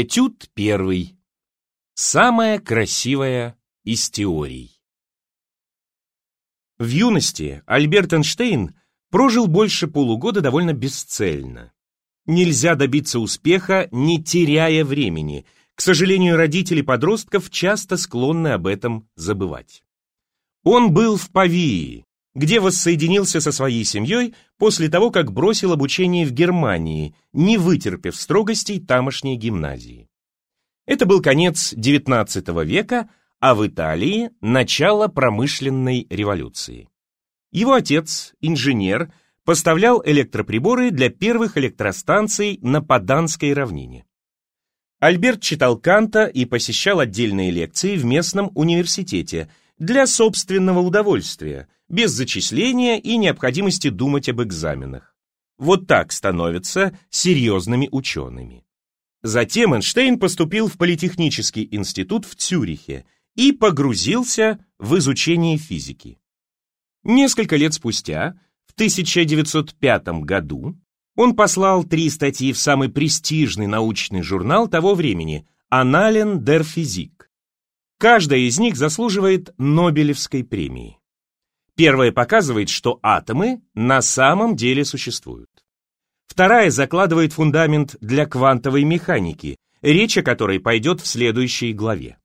Этюд первый. Самая красивая из теорий. В юности Альберт Эйнштейн прожил больше полугода довольно бесцельно. Нельзя добиться успеха, не теряя времени. К сожалению, родители подростков часто склонны об этом забывать. Он был в Павии, где воссоединился со своей семьей после того, как бросил обучение в Германии, не вытерпев строгостей тамошней гимназии. Это был конец XIX века, а в Италии – начало промышленной революции. Его отец, инженер, поставлял электроприборы для первых электростанций на Паданской равнине. Альберт читал Канта и посещал отдельные лекции в местном университете для собственного удовольствия, без зачисления и необходимости думать об экзаменах. Вот так становятся серьезными учеными. Затем Эйнштейн поступил в Политехнический институт в Цюрихе и погрузился в изучение физики. Несколько лет спустя, в 1905 году, он послал три статьи в самый престижный научный журнал того времени «Annalen der Physik». Каждая из них заслуживает Нобелевской премии. Первая показывает, что атомы на самом деле существуют. Вторая закладывает фундамент для квантовой механики, речь о которой пойдет в следующей главе.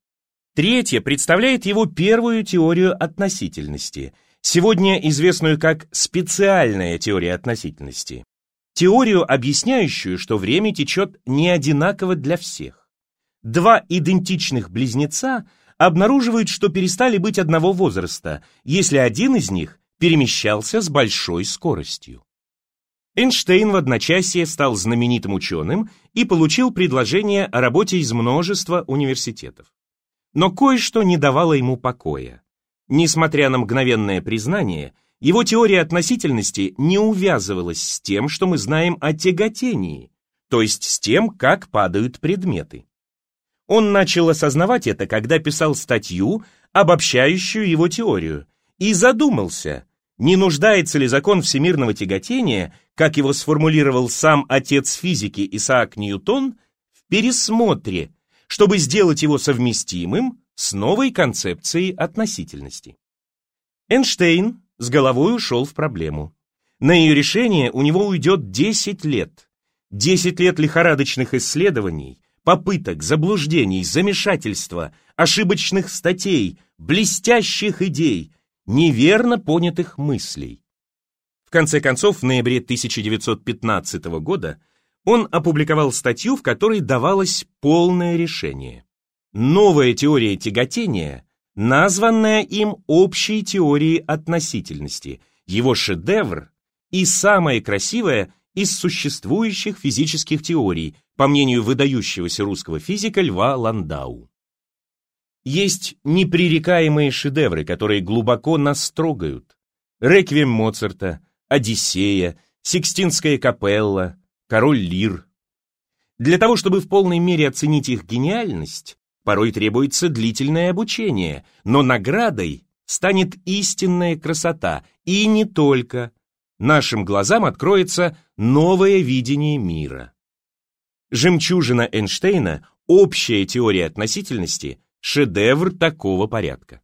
Третья представляет его первую теорию относительности, сегодня известную как специальная теория относительности. Теорию, объясняющую, что время течет не одинаково для всех. Два идентичных близнеца обнаруживают, что перестали быть одного возраста, если один из них перемещался с большой скоростью. Эйнштейн в одночасье стал знаменитым ученым и получил предложение о работе из множества университетов. Но кое-что не давало ему покоя. Несмотря на мгновенное признание, его теория относительности не увязывалась с тем, что мы знаем о тяготении, то есть с тем, как падают предметы. Он начал осознавать это, когда писал статью, обобщающую его теорию, и задумался, не нуждается ли закон всемирного тяготения, как его сформулировал сам отец физики Исаак Ньютон, в пересмотре, чтобы сделать его совместимым с новой концепцией относительности. Эйнштейн с головой ушел в проблему. На ее решение у него уйдет 10 лет. 10 лет лихорадочных исследований, попыток, заблуждений, замешательства, ошибочных статей, блестящих идей, неверно понятых мыслей. В конце концов, в ноябре 1915 года он опубликовал статью, в которой давалось полное решение. Новая теория тяготения, названная им общей теорией относительности, его шедевр и самая красивая из существующих физических теорий, по мнению выдающегося русского физика Льва Ландау. Есть непререкаемые шедевры, которые глубоко нас трогают. Реквием Моцарта, Одиссея, Сикстинская капелла, Король Лир. Для того, чтобы в полной мере оценить их гениальность, порой требуется длительное обучение, но наградой станет истинная красота, и не только. Нашим глазам откроется новое видение мира. Жемчужина Эйнштейна, общая теория относительности, шедевр такого порядка.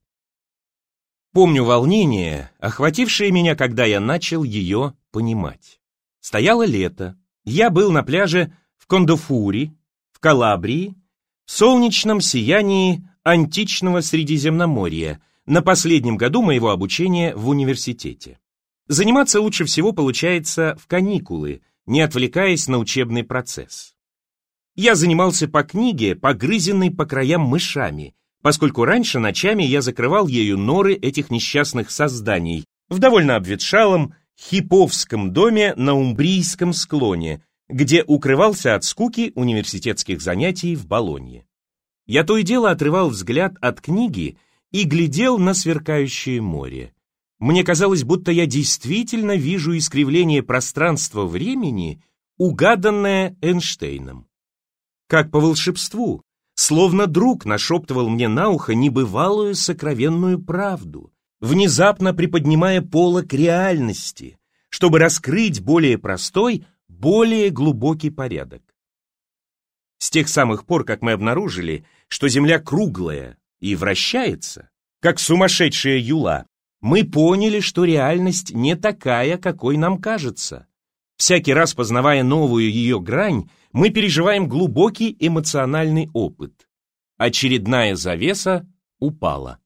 Помню волнение, охватившее меня, когда я начал ее понимать. Стояло лето, я был на пляже в Кондофури, в Калабрии, в солнечном сиянии античного Средиземноморья, на последнем году моего обучения в университете. Заниматься лучше всего получается в каникулы, не отвлекаясь на учебный процесс. Я занимался по книге, погрызенной по краям мышами, поскольку раньше ночами я закрывал ею норы этих несчастных созданий в довольно обветшалом Хиповском доме на Умбрийском склоне, где укрывался от скуки университетских занятий в Болонье. Я то и дело отрывал взгляд от книги и глядел на сверкающее море. Мне казалось, будто я действительно вижу искривление пространства-времени, угаданное Эйнштейном. Как по волшебству, словно друг нашептывал мне на ухо небывалую сокровенную правду, внезапно приподнимая полок реальности, чтобы раскрыть более простой, более глубокий порядок. С тех самых пор, как мы обнаружили, что Земля круглая и вращается, как сумасшедшая юла, мы поняли, что реальность не такая, какой нам кажется. Всякий раз познавая новую ее грань, мы переживаем глубокий эмоциональный опыт. Очередная завеса упала.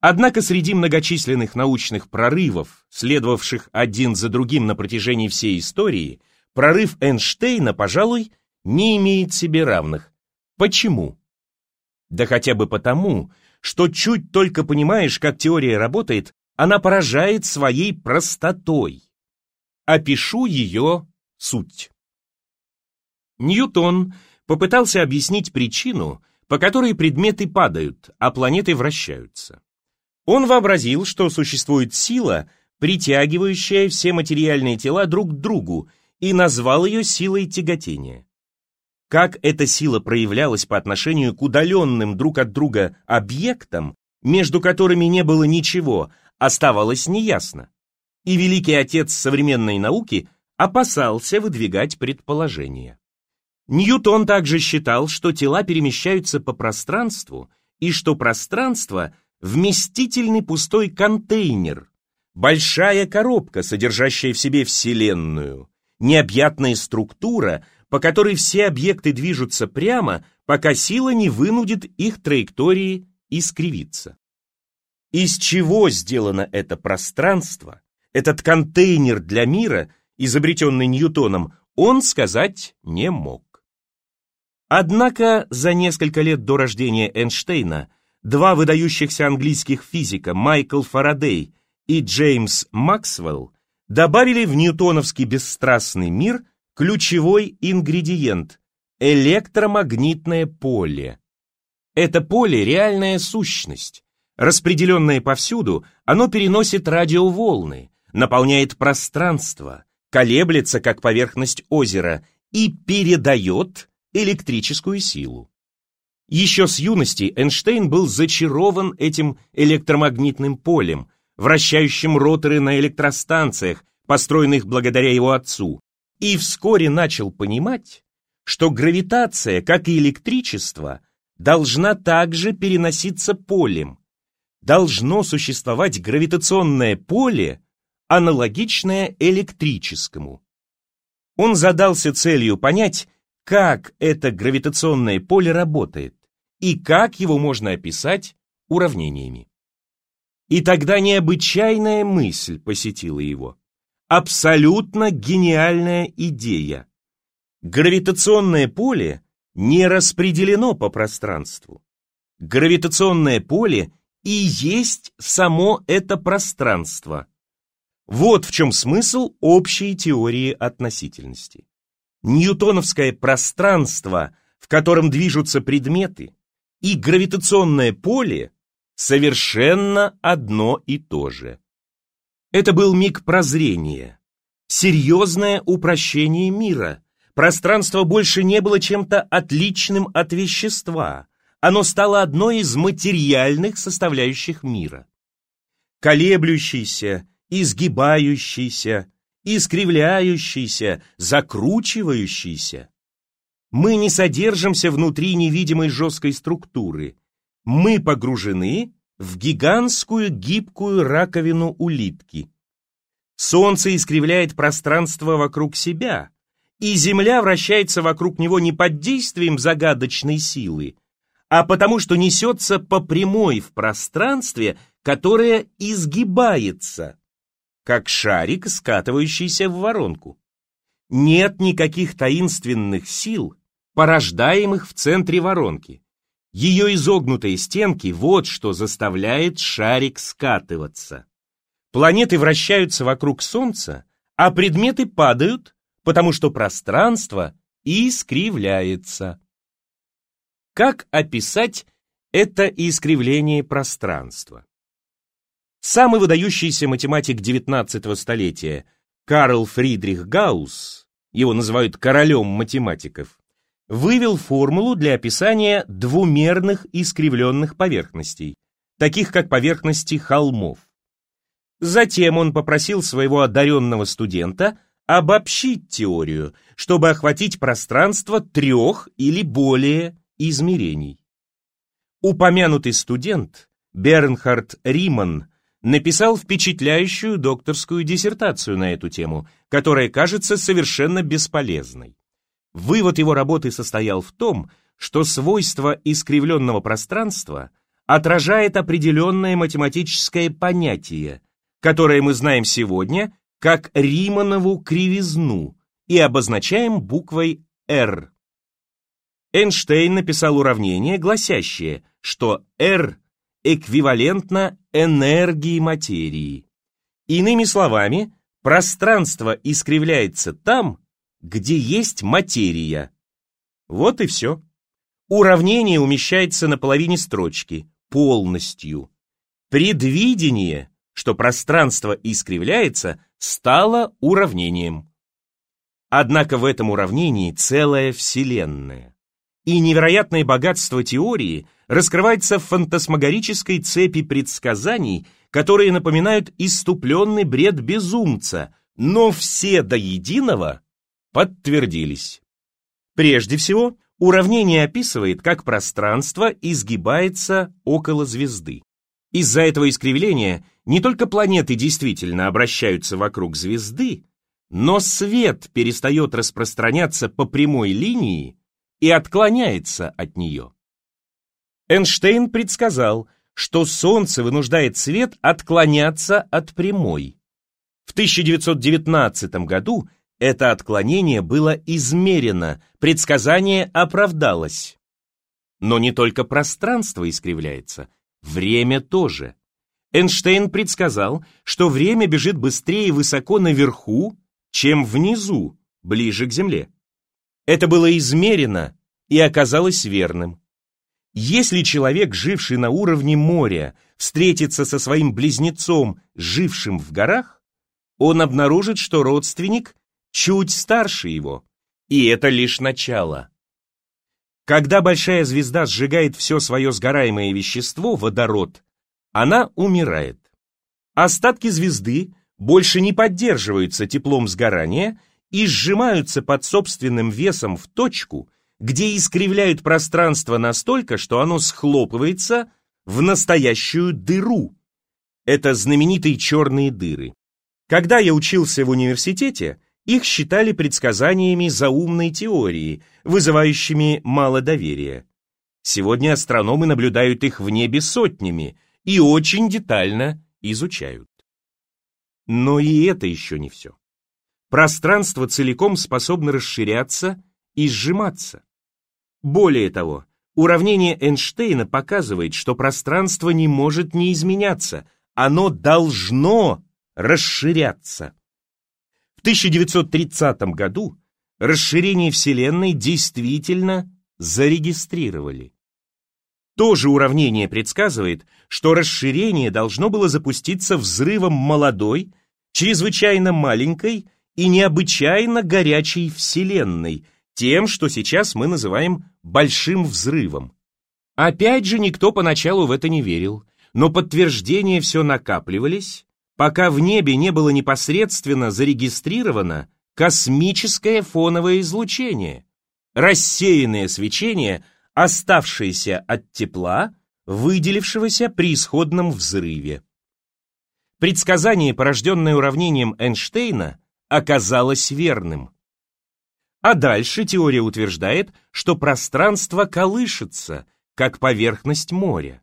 Однако среди многочисленных научных прорывов, следовавших один за другим на протяжении всей истории, прорыв Эйнштейна, пожалуй, не имеет себе равных. Почему? Да хотя бы потому, что чуть только понимаешь, как теория работает, она поражает своей простотой. Опишу ее суть. Ньютон попытался объяснить причину, по которой предметы падают, а планеты вращаются. Он вообразил, что существует сила, притягивающая все материальные тела друг к другу, и назвал ее силой тяготения. Как эта сила проявлялась по отношению к удаленным друг от друга объектам, между которыми не было ничего, оставалось неясно. И великий отец современной науки опасался выдвигать предположения. Ньютон также считал, что тела перемещаются по пространству и что пространство – вместительный пустой контейнер, большая коробка, содержащая в себе Вселенную, необъятная структура – по которой все объекты движутся прямо, пока сила не вынудит их траектории искривиться. Из чего сделано это пространство, этот контейнер для мира, изобретенный Ньютоном, он сказать не мог. Однако за несколько лет до рождения Эйнштейна два выдающихся английских физика Майкл Фарадей и Джеймс Максвелл добавили в ньютоновский бесстрастный мир – Ключевой ингредиент – электромагнитное поле. Это поле – реальная сущность. Распределенное повсюду, оно переносит радиоволны, наполняет пространство, колеблется, как поверхность озера, и передает электрическую силу. Еще с юности Эйнштейн был зачарован этим электромагнитным полем, вращающим роторы на электростанциях, построенных благодаря его отцу, и вскоре начал понимать, что гравитация, как и электричество, должна также переноситься полем. Должно существовать гравитационное поле, аналогичное электрическому. Он задался целью понять, как это гравитационное поле работает и как его можно описать уравнениями. И тогда необычайная мысль посетила его абсолютно гениальная идея. Гравитационное поле не распределено по пространству. Гравитационное поле и есть само это пространство. Вот в чем смысл общей теории относительности. Ньютоновское пространство, в котором движутся предметы, и гравитационное поле совершенно одно и то же. Это был миг прозрения, серьезное упрощение мира. Пространство больше не было чем-то отличным от вещества. Оно стало одной из материальных составляющих мира. Колеблющийся, изгибающийся, искривляющийся, закручивающийся. Мы не содержимся внутри невидимой жесткой структуры. Мы погружены в гигантскую гибкую раковину улитки. Солнце искривляет пространство вокруг себя, и Земля вращается вокруг него не под действием загадочной силы, а потому что несется по прямой в пространстве, которое изгибается, как шарик, скатывающийся в воронку. Нет никаких таинственных сил, порождаемых в центре воронки. Ее изогнутые стенки – вот что заставляет шарик скатываться. Планеты вращаются вокруг Солнца, а предметы падают, потому что пространство искривляется. Как описать это искривление пространства? Самый выдающийся математик XIX столетия Карл Фридрих Гаусс, его называют королем математиков, вывел формулу для описания двумерных искривленных поверхностей, таких как поверхности холмов. Затем он попросил своего одаренного студента обобщить теорию, чтобы охватить пространство трех или более измерений. Упомянутый студент Бернхард Риман написал впечатляющую докторскую диссертацию на эту тему, которая кажется совершенно бесполезной. Вывод его работы состоял в том, что свойство искривленного пространства отражает определенное математическое понятие, которое мы знаем сегодня как Риманову кривизну и обозначаем буквой R. Эйнштейн написал уравнение, гласящее, что R эквивалентно энергии материи. Иными словами, пространство искривляется там, где есть материя. Вот и все. Уравнение умещается на половине строчки, полностью. Предвидение, что пространство искривляется, стало уравнением. Однако в этом уравнении целая вселенная. И невероятное богатство теории раскрывается в фантасмагорической цепи предсказаний, которые напоминают иступленный бред безумца, но все до единого подтвердились. Прежде всего, уравнение описывает, как пространство изгибается около звезды. Из-за этого искривления не только планеты действительно обращаются вокруг звезды, но свет перестает распространяться по прямой линии и отклоняется от нее. Эйнштейн предсказал, что Солнце вынуждает свет отклоняться от прямой. В 1919 году это отклонение было измерено, предсказание оправдалось. Но не только пространство искривляется, время тоже. Эйнштейн предсказал, что время бежит быстрее высоко наверху, чем внизу, ближе к Земле. Это было измерено и оказалось верным. Если человек, живший на уровне моря, встретится со своим близнецом, жившим в горах, он обнаружит, что родственник чуть старше его, и это лишь начало. Когда большая звезда сжигает все свое сгораемое вещество, водород, она умирает. Остатки звезды больше не поддерживаются теплом сгорания и сжимаются под собственным весом в точку, где искривляют пространство настолько, что оно схлопывается в настоящую дыру. Это знаменитые черные дыры. Когда я учился в университете, их считали предсказаниями заумной теории, вызывающими мало доверия. Сегодня астрономы наблюдают их в небе сотнями и очень детально изучают. Но и это еще не все. Пространство целиком способно расширяться и сжиматься. Более того, уравнение Эйнштейна показывает, что пространство не может не изменяться, оно должно расширяться. В 1930 году расширение Вселенной действительно зарегистрировали. То же уравнение предсказывает, что расширение должно было запуститься взрывом молодой, чрезвычайно маленькой и необычайно горячей Вселенной, тем, что сейчас мы называем большим взрывом. Опять же, никто поначалу в это не верил, но подтверждения все накапливались, пока в небе не было непосредственно зарегистрировано космическое фоновое излучение, рассеянное свечение, оставшееся от тепла, выделившегося при исходном взрыве. Предсказание, порожденное уравнением Эйнштейна, оказалось верным. А дальше теория утверждает, что пространство колышется, как поверхность моря.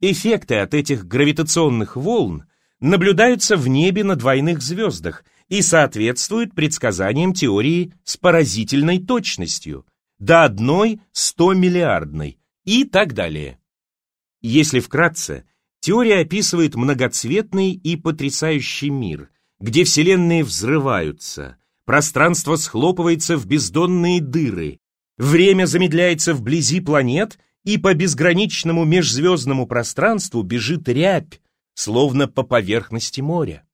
Эффекты от этих гравитационных волн наблюдаются в небе на двойных звездах и соответствуют предсказаниям теории с поразительной точностью, до одной 100-миллиардной и так далее. Если вкратце, теория описывает многоцветный и потрясающий мир, где вселенные взрываются, пространство схлопывается в бездонные дыры, время замедляется вблизи планет и по безграничному межзвездному пространству бежит рябь, словно по поверхности моря.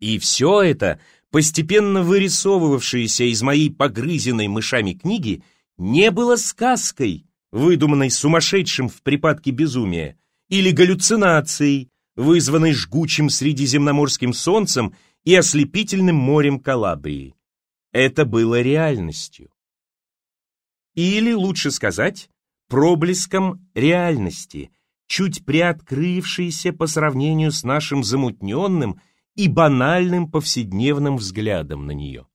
И все это, постепенно вырисовывавшееся из моей погрызенной мышами книги, не было сказкой, выдуманной сумасшедшим в припадке безумия, или галлюцинацией, вызванной жгучим средиземноморским солнцем и ослепительным морем Калабрии. Это было реальностью. Или, лучше сказать, проблеском реальности, чуть приоткрывшейся по сравнению с нашим замутненным и банальным повседневным взглядом на нее.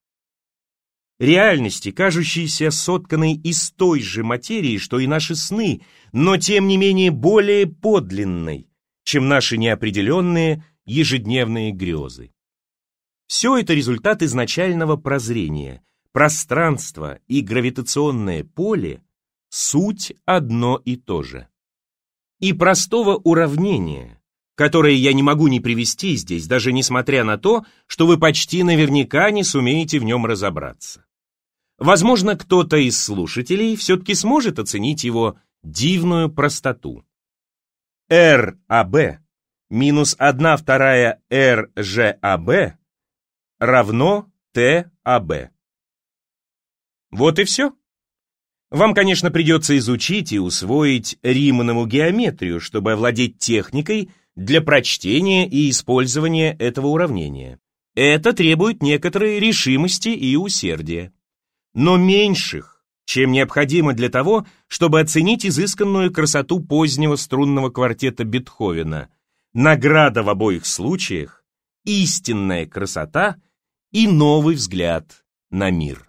Реальности, кажущейся сотканной из той же материи, что и наши сны, но тем не менее более подлинной, чем наши неопределенные ежедневные грезы. Все это результат изначального прозрения. Пространство и гравитационное поле – суть одно и то же. И простого уравнения, которое я не могу не привести здесь, даже несмотря на то, что вы почти наверняка не сумеете в нем разобраться. Возможно, кто-то из слушателей все-таки сможет оценить его дивную простоту. РАБ минус 1 вторая РЖАБ равно ТАБ. Вот и все. Вам, конечно, придется изучить и усвоить Риманову геометрию, чтобы овладеть техникой для прочтения и использования этого уравнения. Это требует некоторой решимости и усердия. Но меньших, чем необходимо для того, чтобы оценить изысканную красоту позднего струнного квартета Бетховена. Награда в обоих случаях – истинная красота – и новый взгляд на мир.